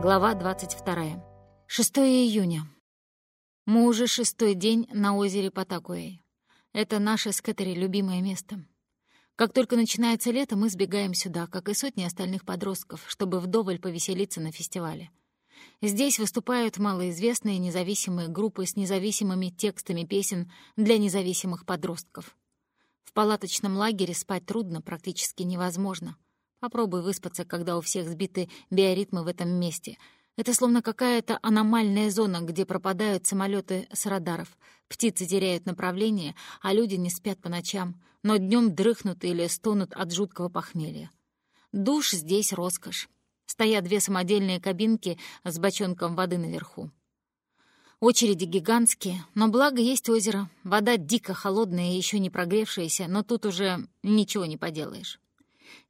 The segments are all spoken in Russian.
Глава 22. 6 июня. Мы уже шестой день на озере Патакуэй. Это наше с Кэтери любимое место. Как только начинается лето, мы сбегаем сюда, как и сотни остальных подростков, чтобы вдоволь повеселиться на фестивале. Здесь выступают малоизвестные независимые группы с независимыми текстами песен для независимых подростков. В палаточном лагере спать трудно, практически невозможно. Попробуй выспаться, когда у всех сбиты биоритмы в этом месте — это словно какая-то аномальная зона, где пропадают самолеты с радаров. Птицы теряют направление, а люди не спят по ночам, но днем дрыхнут или стонут от жуткого похмелья. Душ здесь роскошь. Стоят две самодельные кабинки с бочонком воды наверху. Очереди гигантские, но благо есть озеро. Вода дико холодная и еще не прогревшаяся, но тут уже ничего не поделаешь.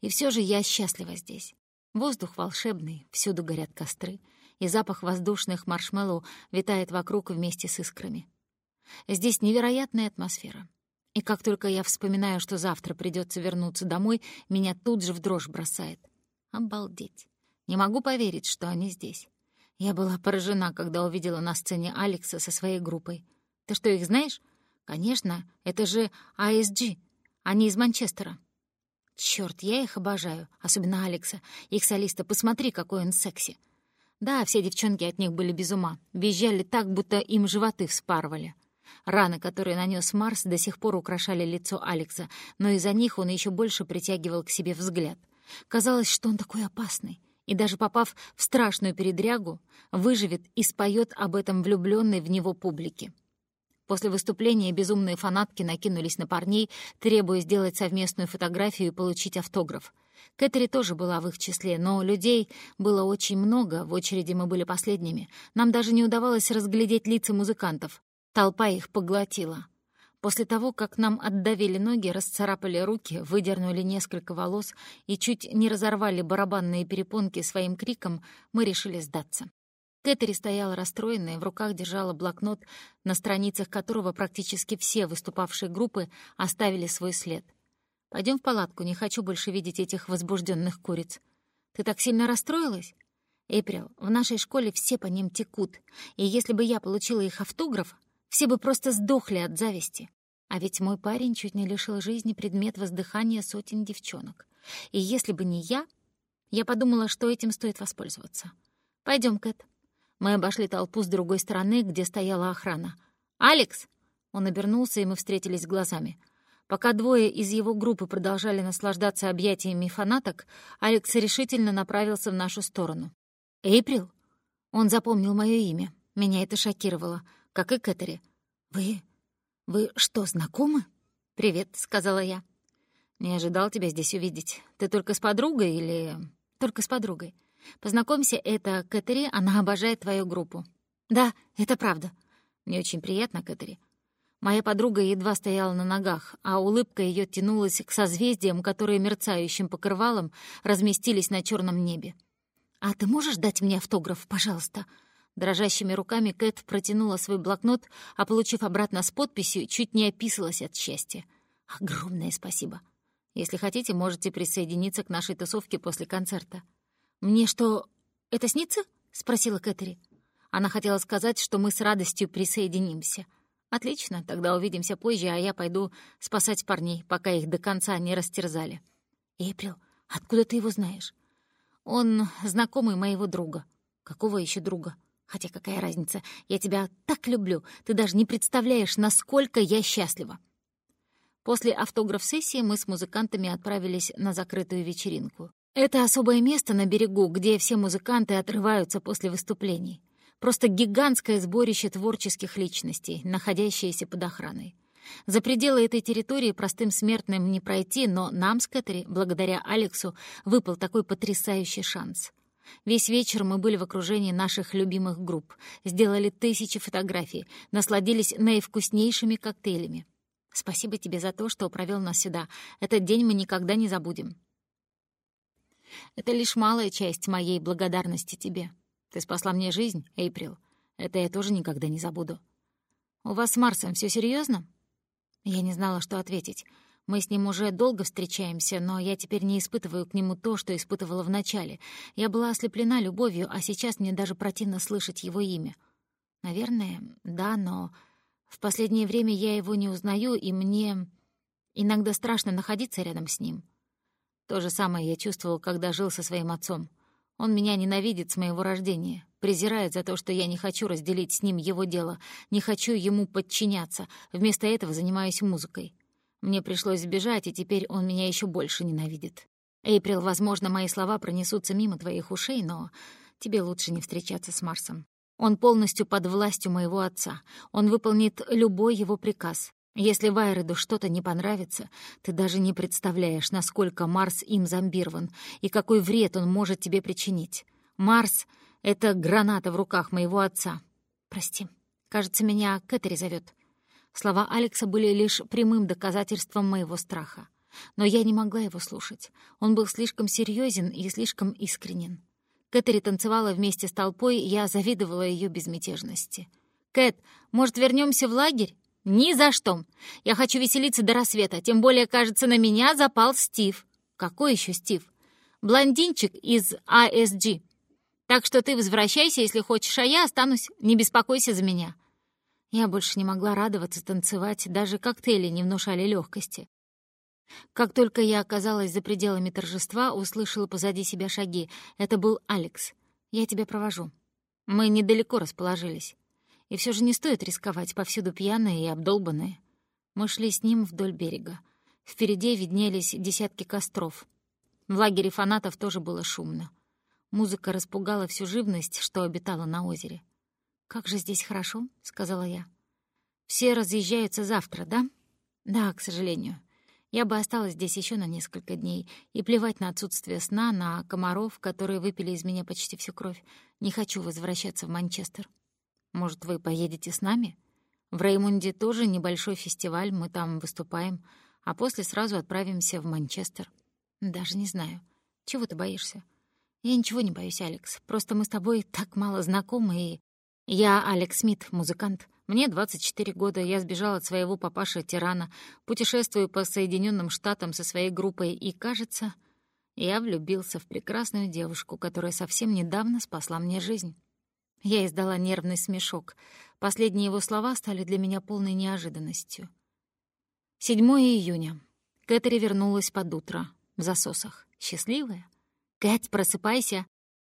И все же я счастлива здесь. Воздух волшебный, всюду горят костры — и запах воздушных маршмеллоу витает вокруг вместе с искрами. Здесь невероятная атмосфера. И как только я вспоминаю, что завтра придется вернуться домой, меня тут же в дрожь бросает. Обалдеть. Не могу поверить, что они здесь. Я была поражена, когда увидела на сцене Алекса со своей группой. Ты что, их знаешь? Конечно, это же ASG. А они из Манчестера. Чёрт, я их обожаю, особенно Алекса, их солиста. Посмотри, какой он секси. Да, все девчонки от них были без ума, визжали так, будто им животы вспарывали. Раны, которые нанес Марс, до сих пор украшали лицо Алекса, но из-за них он еще больше притягивал к себе взгляд. Казалось, что он такой опасный, и даже попав в страшную передрягу, выживет и споет об этом влюбленной в него публике. После выступления безумные фанатки накинулись на парней, требуя сделать совместную фотографию и получить автограф — Кэтери тоже была в их числе, но людей было очень много, в очереди мы были последними. Нам даже не удавалось разглядеть лица музыкантов. Толпа их поглотила. После того, как нам отдавили ноги, расцарапали руки, выдернули несколько волос и чуть не разорвали барабанные перепонки своим криком, мы решили сдаться. Кэтери стояла расстроенная, в руках держала блокнот, на страницах которого практически все выступавшие группы оставили свой след — Пойдем в палатку, не хочу больше видеть этих возбужденных куриц. Ты так сильно расстроилась? Эйприл, в нашей школе все по ним текут, и если бы я получила их автограф, все бы просто сдохли от зависти. А ведь мой парень чуть не лишил жизни предмет воздыхания сотен девчонок. И если бы не я, я подумала, что этим стоит воспользоваться. Пойдем, Кэт. Мы обошли толпу с другой стороны, где стояла охрана. «Алекс!» Он обернулся, и мы встретились глазами. Пока двое из его группы продолжали наслаждаться объятиями фанаток, Алекс решительно направился в нашу сторону. «Эйприл?» Он запомнил мое имя. Меня это шокировало, как и Кэтери. «Вы... вы что, знакомы?» «Привет», — сказала я. «Не ожидал тебя здесь увидеть. Ты только с подругой или...» «Только с подругой. Познакомься, это Кэтери, она обожает твою группу». «Да, это правда». «Мне очень приятно, Кэтери. Моя подруга едва стояла на ногах, а улыбка ее тянулась к созвездиям, которые мерцающим покрывалом разместились на черном небе. «А ты можешь дать мне автограф, пожалуйста?» Дрожащими руками Кэт протянула свой блокнот, а, получив обратно с подписью, чуть не описалась от счастья. «Огромное спасибо. Если хотите, можете присоединиться к нашей тусовке после концерта». «Мне что, это снится?» — спросила Кэтери. Она хотела сказать, что мы с радостью присоединимся — «Отлично, тогда увидимся позже, а я пойду спасать парней, пока их до конца не растерзали». «Эйприл, откуда ты его знаешь?» «Он знакомый моего друга». «Какого еще друга?» «Хотя какая разница? Я тебя так люблю, ты даже не представляешь, насколько я счастлива». После автограф-сессии мы с музыкантами отправились на закрытую вечеринку. Это особое место на берегу, где все музыканты отрываются после выступлений. Просто гигантское сборище творческих личностей, находящееся под охраной. За пределы этой территории простым смертным не пройти, но нам с Кэтери, благодаря Алексу, выпал такой потрясающий шанс. Весь вечер мы были в окружении наших любимых групп, сделали тысячи фотографий, насладились наивкуснейшими коктейлями. Спасибо тебе за то, что провел нас сюда. Этот день мы никогда не забудем. Это лишь малая часть моей благодарности тебе. Ты спасла мне жизнь, Эйприл. Это я тоже никогда не забуду. У вас с Марсом все серьезно? Я не знала, что ответить. Мы с ним уже долго встречаемся, но я теперь не испытываю к нему то, что испытывала в начале. Я была ослеплена любовью, а сейчас мне даже противно слышать его имя. Наверное, да, но в последнее время я его не узнаю, и мне иногда страшно находиться рядом с ним. То же самое я чувствовал, когда жил со своим отцом. Он меня ненавидит с моего рождения, презирает за то, что я не хочу разделить с ним его дело, не хочу ему подчиняться, вместо этого занимаюсь музыкой. Мне пришлось сбежать, и теперь он меня еще больше ненавидит. Эйприл, возможно, мои слова пронесутся мимо твоих ушей, но тебе лучше не встречаться с Марсом. Он полностью под властью моего отца. Он выполнит любой его приказ. Если Вайреду что-то не понравится, ты даже не представляешь, насколько Марс им зомбирован и какой вред он может тебе причинить. Марс — это граната в руках моего отца. Прости, кажется, меня Кэтери зовет. Слова Алекса были лишь прямым доказательством моего страха. Но я не могла его слушать. Он был слишком серьезен и слишком искренен. Кэтери танцевала вместе с толпой, я завидовала ее безмятежности. «Кэт, может, вернемся в лагерь?» «Ни за что! Я хочу веселиться до рассвета, тем более, кажется, на меня запал Стив». «Какой еще Стив?» «Блондинчик из ASG. А так что ты возвращайся, если хочешь, а я останусь. Не беспокойся за меня». Я больше не могла радоваться, танцевать, даже коктейли не внушали легкости. Как только я оказалась за пределами торжества, услышала позади себя шаги. Это был Алекс. «Я тебя провожу». Мы недалеко расположились. И все же не стоит рисковать, повсюду пьяные и обдолбанные. Мы шли с ним вдоль берега. Впереди виднелись десятки костров. В лагере фанатов тоже было шумно. Музыка распугала всю живность, что обитала на озере. «Как же здесь хорошо», — сказала я. «Все разъезжаются завтра, да?» «Да, к сожалению. Я бы осталась здесь еще на несколько дней, и плевать на отсутствие сна, на комаров, которые выпили из меня почти всю кровь. Не хочу возвращаться в Манчестер. Может, вы поедете с нами? В Реймунде тоже небольшой фестиваль, мы там выступаем, а после сразу отправимся в Манчестер. Даже не знаю. Чего ты боишься?» «Я ничего не боюсь, Алекс. Просто мы с тобой так мало знакомы, и я Алекс Смит, музыкант. Мне 24 года, я сбежал от своего папаша-тирана, путешествую по Соединенным Штатам со своей группой, и, кажется, я влюбился в прекрасную девушку, которая совсем недавно спасла мне жизнь. Я издала нервный смешок. Последние его слова стали для меня полной неожиданностью. 7 июня. Кэтери вернулась под утро, в засосах. Счастливая? «Кэт, просыпайся!»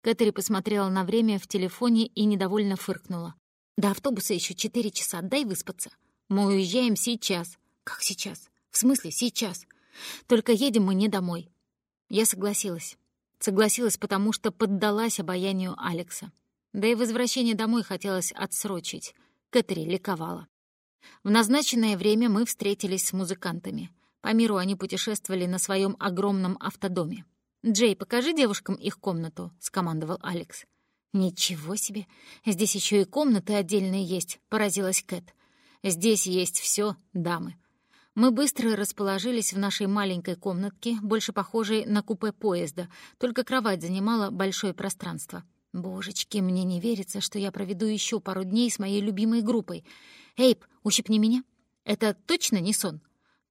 Кэтери посмотрела на время в телефоне и недовольно фыркнула. «До автобуса еще четыре часа, дай выспаться. Мы уезжаем сейчас». «Как сейчас? В смысле сейчас? Только едем мы не домой». Я согласилась. Согласилась, потому что поддалась обаянию Алекса. Да и возвращение домой хотелось отсрочить. Кэтери ликовала. В назначенное время мы встретились с музыкантами. По миру они путешествовали на своем огромном автодоме. «Джей, покажи девушкам их комнату», — скомандовал Алекс. «Ничего себе! Здесь еще и комнаты отдельные есть», — поразилась Кэт. «Здесь есть все, дамы». Мы быстро расположились в нашей маленькой комнатке, больше похожей на купе поезда, только кровать занимала большое пространство. Божечки, мне не верится, что я проведу еще пару дней с моей любимой группой. Эйп, ущипни меня. Это точно не сон?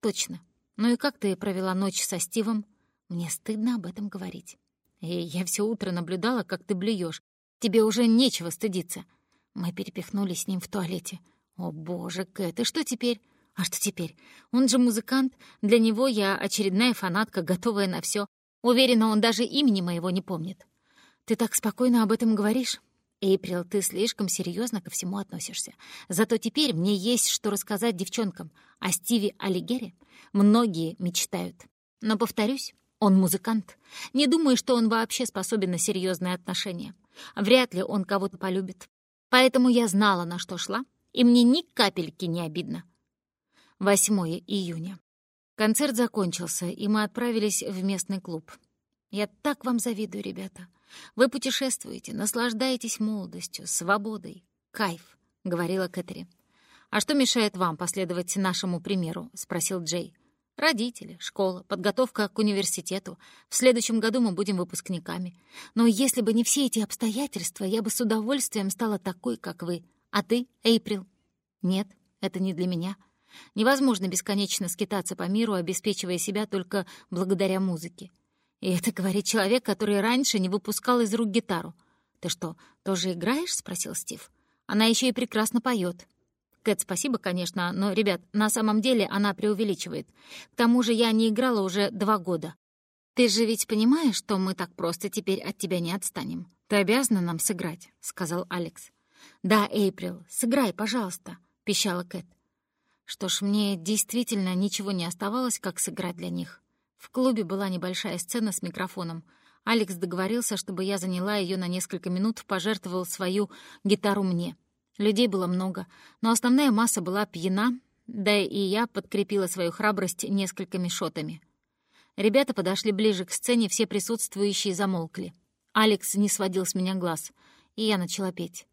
Точно. Ну и как ты провела ночь со Стивом? Мне стыдно об этом говорить. Эй, я все утро наблюдала, как ты блюешь. Тебе уже нечего стыдиться. Мы перепихнулись с ним в туалете. О, боже, Кэт, и что теперь? А что теперь? Он же музыкант. Для него я очередная фанатка, готовая на все. Уверена, он даже имени моего не помнит. Ты так спокойно об этом говоришь? Эйприл, ты слишком серьезно ко всему относишься. Зато теперь мне есть что рассказать девчонкам. О Стиве Алигере многие мечтают. Но, повторюсь, он музыкант. Не думаю, что он вообще способен на серьезные отношения. Вряд ли он кого-то полюбит. Поэтому я знала, на что шла, и мне ни капельки не обидно. 8 июня. Концерт закончился, и мы отправились в местный клуб. Я так вам завидую, ребята. Вы путешествуете, наслаждаетесь молодостью, свободой. Кайф, — говорила Кэтери. «А что мешает вам последовать нашему примеру?» — спросил Джей. Родители, школа, подготовка к университету. В следующем году мы будем выпускниками. Но если бы не все эти обстоятельства, я бы с удовольствием стала такой, как вы. А ты, Эйприл? Нет, это не для меня. Невозможно бесконечно скитаться по миру, обеспечивая себя только благодаря музыке. И это говорит человек, который раньше не выпускал из рук гитару. «Ты что, тоже играешь?» — спросил Стив. «Она еще и прекрасно поет. Кэт, спасибо, конечно, но, ребят, на самом деле она преувеличивает. К тому же я не играла уже два года. Ты же ведь понимаешь, что мы так просто теперь от тебя не отстанем? Ты обязана нам сыграть», — сказал Алекс. «Да, Эйприл, сыграй, пожалуйста», — пищала Кэт. Что ж, мне действительно ничего не оставалось, как сыграть для них. В клубе была небольшая сцена с микрофоном. Алекс договорился, чтобы я заняла ее на несколько минут, пожертвовал свою гитару мне. Людей было много, но основная масса была пьяна, да и я подкрепила свою храбрость несколькими шотами. Ребята подошли ближе к сцене, все присутствующие замолкли. Алекс не сводил с меня глаз, и я начала петь.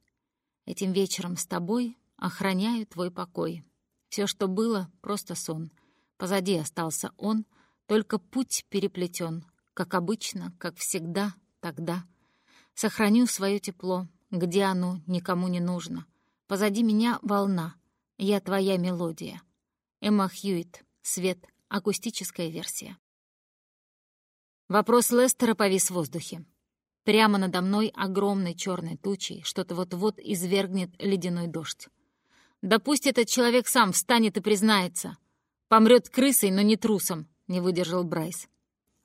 «Этим вечером с тобой охраняю твой покой». Все, что было, — просто сон. Позади остался он, только путь переплетен, как обычно, как всегда, тогда. Сохраню свое тепло, где оно никому не нужно. Позади меня волна, я твоя мелодия. Эмма Хьюитт, свет, акустическая версия. Вопрос Лестера повис в воздухе. Прямо надо мной огромной черной тучей что-то вот-вот извергнет ледяной дождь. Да пусть этот человек сам встанет и признается. Помрет крысой, но не трусом, не выдержал Брайс.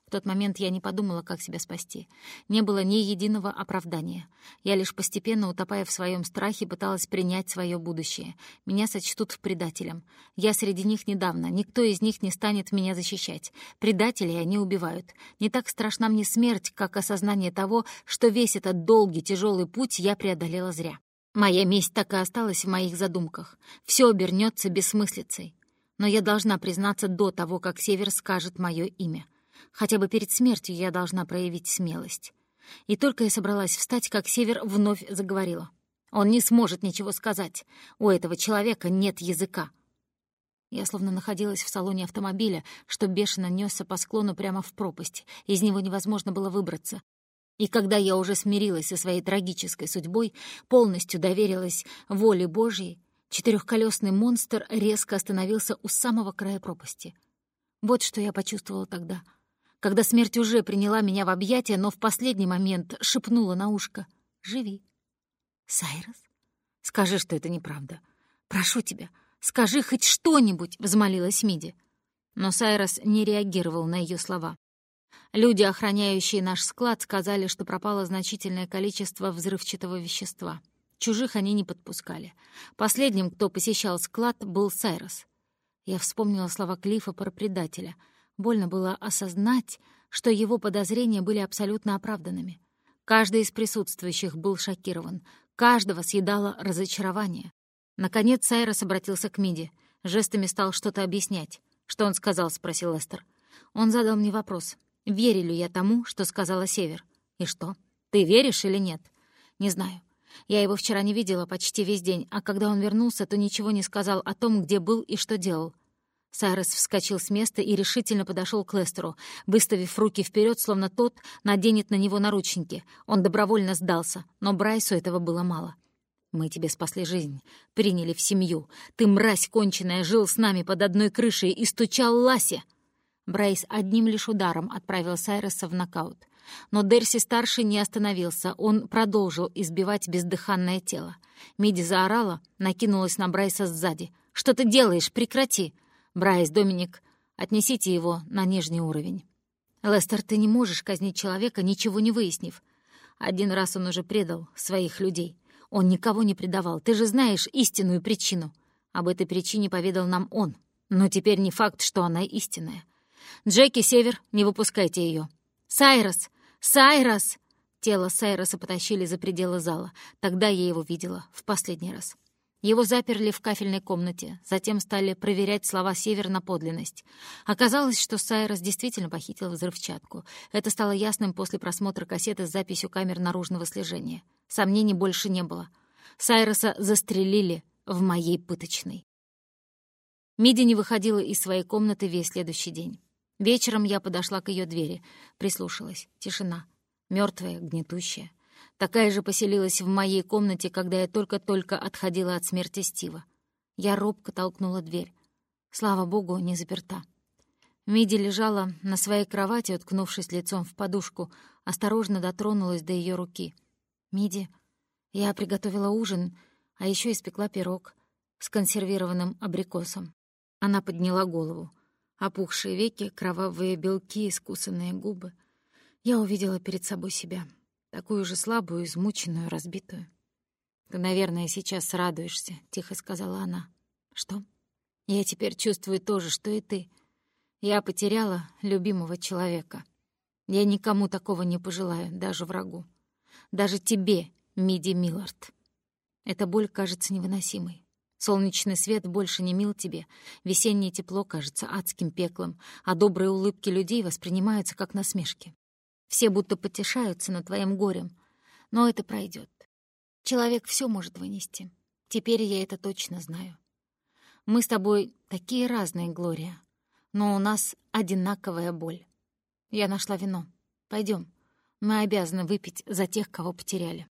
В тот момент я не подумала, как себя спасти. Не было ни единого оправдания. Я лишь постепенно, утопая в своем страхе, пыталась принять свое будущее. Меня сочтут предателем. Я среди них недавно. Никто из них не станет меня защищать. Предателей они убивают. Не так страшна мне смерть, как осознание того, что весь этот долгий, тяжелый путь я преодолела зря. Моя месть так и осталась в моих задумках. Все обернется бессмыслицей. Но я должна признаться до того, как Север скажет мое имя. Хотя бы перед смертью я должна проявить смелость. И только я собралась встать, как Север вновь заговорила. Он не сможет ничего сказать. У этого человека нет языка. Я словно находилась в салоне автомобиля, что бешено несся по склону прямо в пропасть. Из него невозможно было выбраться. И когда я уже смирилась со своей трагической судьбой, полностью доверилась воле Божьей, четырехколесный монстр резко остановился у самого края пропасти. Вот что я почувствовала тогда, когда смерть уже приняла меня в объятия, но в последний момент шепнула на ушко «Живи». «Сайрос, скажи, что это неправда. Прошу тебя, скажи хоть что-нибудь», — взмолилась Миди. Но Сайрос не реагировал на ее слова. Люди, охраняющие наш склад, сказали, что пропало значительное количество взрывчатого вещества. Чужих они не подпускали. Последним, кто посещал склад, был Сайрос. Я вспомнила слова Клифа про предателя. Больно было осознать, что его подозрения были абсолютно оправданными. Каждый из присутствующих был шокирован. Каждого съедало разочарование. Наконец Сайрос обратился к Миди. Жестами стал что-то объяснять. «Что он сказал?» — спросил Эстер. Он задал мне вопрос. Верю ли я тому, что сказала Север? И что? Ты веришь или нет? Не знаю. Я его вчера не видела почти весь день, а когда он вернулся, то ничего не сказал о том, где был и что делал. Сайрес вскочил с места и решительно подошел к Лестеру, выставив руки вперед, словно тот наденет на него наручники. Он добровольно сдался, но Брайсу этого было мало. «Мы тебе спасли жизнь, приняли в семью. Ты, мразь конченая, жил с нами под одной крышей и стучал Ласе!» Брейс одним лишь ударом отправил Сайреса в нокаут. Но Дерси-старший не остановился, он продолжил избивать бездыханное тело. Миди заорала, накинулась на Брайса сзади. «Что ты делаешь? Прекрати!» «Брайс, Доминик, отнесите его на нижний уровень». «Лестер, ты не можешь казнить человека, ничего не выяснив. Один раз он уже предал своих людей. Он никого не предавал, ты же знаешь истинную причину. Об этой причине поведал нам он. Но теперь не факт, что она истинная. «Джеки, Север, не выпускайте ее. «Сайрос! Сайрос!» Тело Сайроса потащили за пределы зала. Тогда я его видела в последний раз. Его заперли в кафельной комнате, затем стали проверять слова Север на подлинность. Оказалось, что Сайрос действительно похитил взрывчатку. Это стало ясным после просмотра кассеты с записью камер наружного слежения. Сомнений больше не было. Сайроса застрелили в моей пыточной. Миди не выходила из своей комнаты весь следующий день. Вечером я подошла к ее двери, прислушалась. Тишина. мертвая, гнетущая. Такая же поселилась в моей комнате, когда я только-только отходила от смерти Стива. Я робко толкнула дверь. Слава богу, не заперта. Миди лежала на своей кровати, уткнувшись лицом в подушку, осторожно дотронулась до ее руки. «Миди, я приготовила ужин, а еще испекла пирог с консервированным абрикосом». Она подняла голову. Опухшие веки, кровавые белки, искусанные губы. Я увидела перед собой себя, такую же слабую, измученную, разбитую. «Ты, наверное, сейчас радуешься», — тихо сказала она. «Что?» «Я теперь чувствую то же, что и ты». Я потеряла любимого человека. Я никому такого не пожелаю, даже врагу. Даже тебе, Миди Миллард. Эта боль кажется невыносимой. Солнечный свет больше не мил тебе, весеннее тепло кажется адским пеклом, а добрые улыбки людей воспринимаются как насмешки. Все будто потешаются над твоим горем, но это пройдет. Человек все может вынести. Теперь я это точно знаю. Мы с тобой такие разные, Глория но у нас одинаковая боль. Я нашла вино. Пойдем. Мы обязаны выпить за тех, кого потеряли.